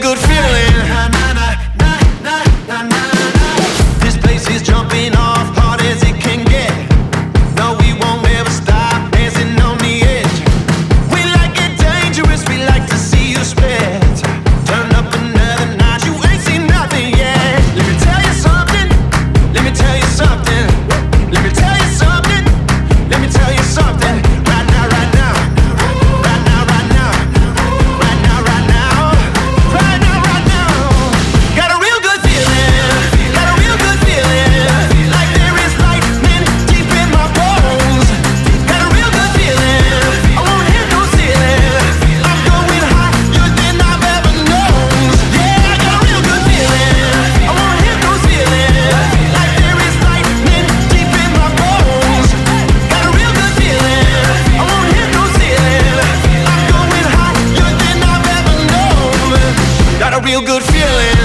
good. real good feeling.